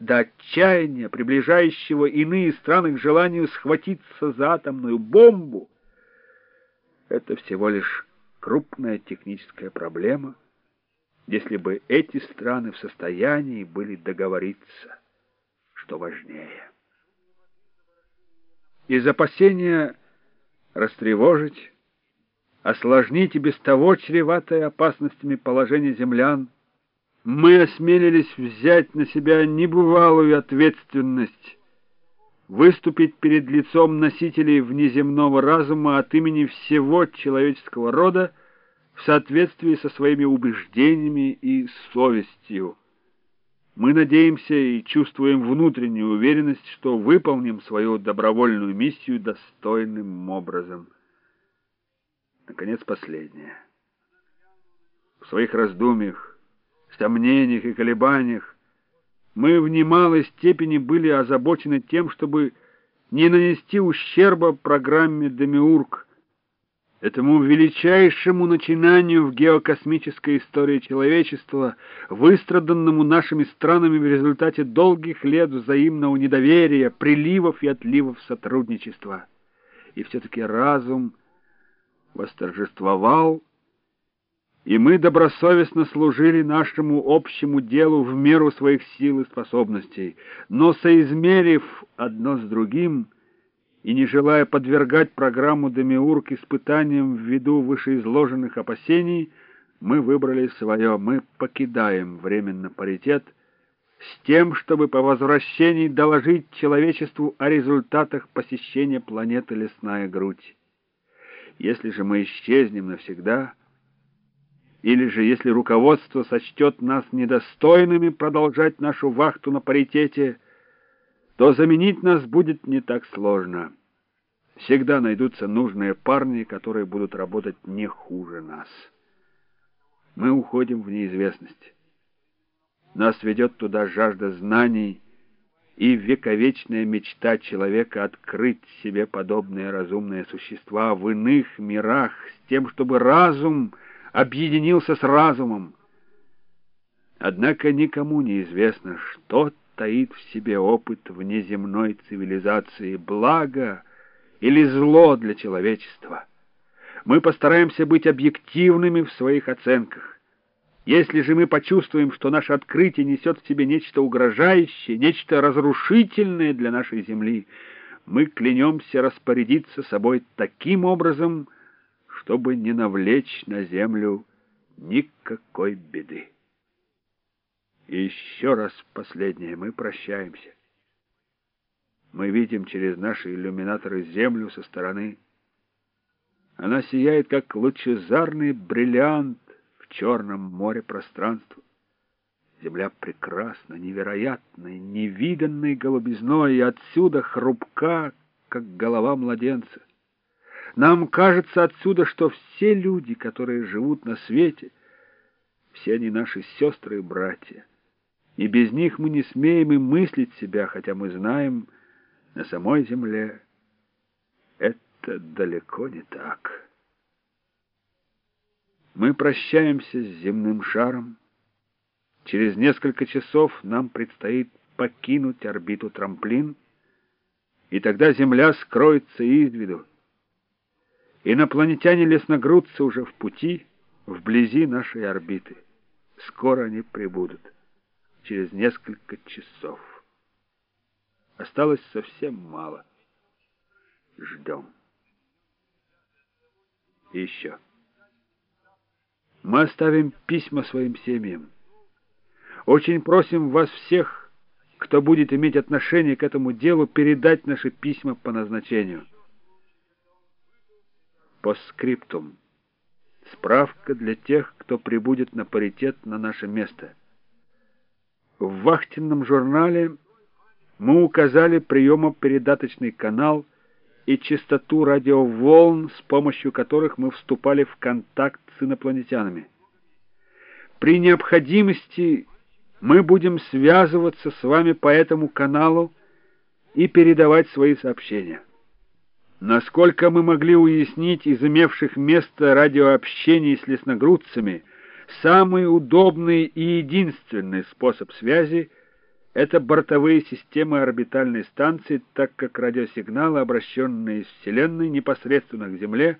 до отчаяния, приближающего иные страны к желанию схватиться за атомную бомбу, это всего лишь крупная техническая проблема, если бы эти страны в состоянии были договориться, что важнее. Из опасения растревожить, осложнить и без того чреватое опасностями положение землян, мы осмелились взять на себя небывалую ответственность, выступить перед лицом носителей внеземного разума от имени всего человеческого рода в соответствии со своими убеждениями и совестью. Мы надеемся и чувствуем внутреннюю уверенность, что выполним свою добровольную миссию достойным образом. Наконец, последнее. В своих раздумьях, сомнениях и колебаниях мы в немалой степени были озабочены тем, чтобы не нанести ущерба программе «Демиург», этому величайшему начинанию в геокосмической истории человечества, выстраданному нашими странами в результате долгих лет взаимного недоверия, приливов и отливов сотрудничества. И все-таки разум восторжествовал, и мы добросовестно служили нашему общему делу в меру своих сил и способностей, но соизмерив одно с другим — и не желая подвергать программу Демиург испытаниям ввиду вышеизложенных опасений, мы выбрали свое, мы покидаем временно паритет с тем, чтобы по возвращении доложить человечеству о результатах посещения планеты Лесная Грудь. Если же мы исчезнем навсегда, или же если руководство сочтет нас недостойными продолжать нашу вахту на паритете, то заменить нас будет не так сложно. Всегда найдутся нужные парни, которые будут работать не хуже нас. Мы уходим в неизвестность. Нас ведет туда жажда знаний и вековечная мечта человека открыть себе подобные разумные существа в иных мирах с тем, чтобы разум объединился с разумом. Однако никому не известно, что таит в себе опыт внеземной цивилизации, благо или зло для человечества. Мы постараемся быть объективными в своих оценках. Если же мы почувствуем, что наше открытие несет в себе нечто угрожающее, нечто разрушительное для нашей Земли, мы клянемся распорядиться собой таким образом, чтобы не навлечь на Землю никакой беды. И еще раз последнее, мы прощаемся. Мы видим через наши иллюминаторы Землю со стороны. Она сияет, как лучезарный бриллиант в черном море пространства. Земля прекрасна, невероятной, невиданной голубизной, и отсюда хрупка, как голова младенца. Нам кажется отсюда, что все люди, которые живут на свете, все они наши сестры и братья и без них мы не смеем и мыслить себя, хотя мы знаем, на самой земле это далеко не так. Мы прощаемся с земным шаром. Через несколько часов нам предстоит покинуть орбиту трамплин, и тогда Земля скроется из виду. Инопланетяне-лесногрудцы уже в пути, вблизи нашей орбиты. Скоро они прибудут через несколько часов. Осталось совсем мало. Ждем. И еще. Мы оставим письма своим семьям. Очень просим вас всех, кто будет иметь отношение к этому делу, передать наши письма по назначению. По скриптум. Справка для тех, кто прибудет на паритет на наше место. В вахтенном журнале мы указали приемо-передаточный канал и частоту радиоволн, с помощью которых мы вступали в контакт с инопланетянами. При необходимости мы будем связываться с вами по этому каналу и передавать свои сообщения. Насколько мы могли уяснить из имевших место радиообщений с лесногрудцами – самый удобный и единственный способ связи это бортовые системы орбитальной станции, так как радиосигналы, обращенные из Вселенной непосредственно к Земле,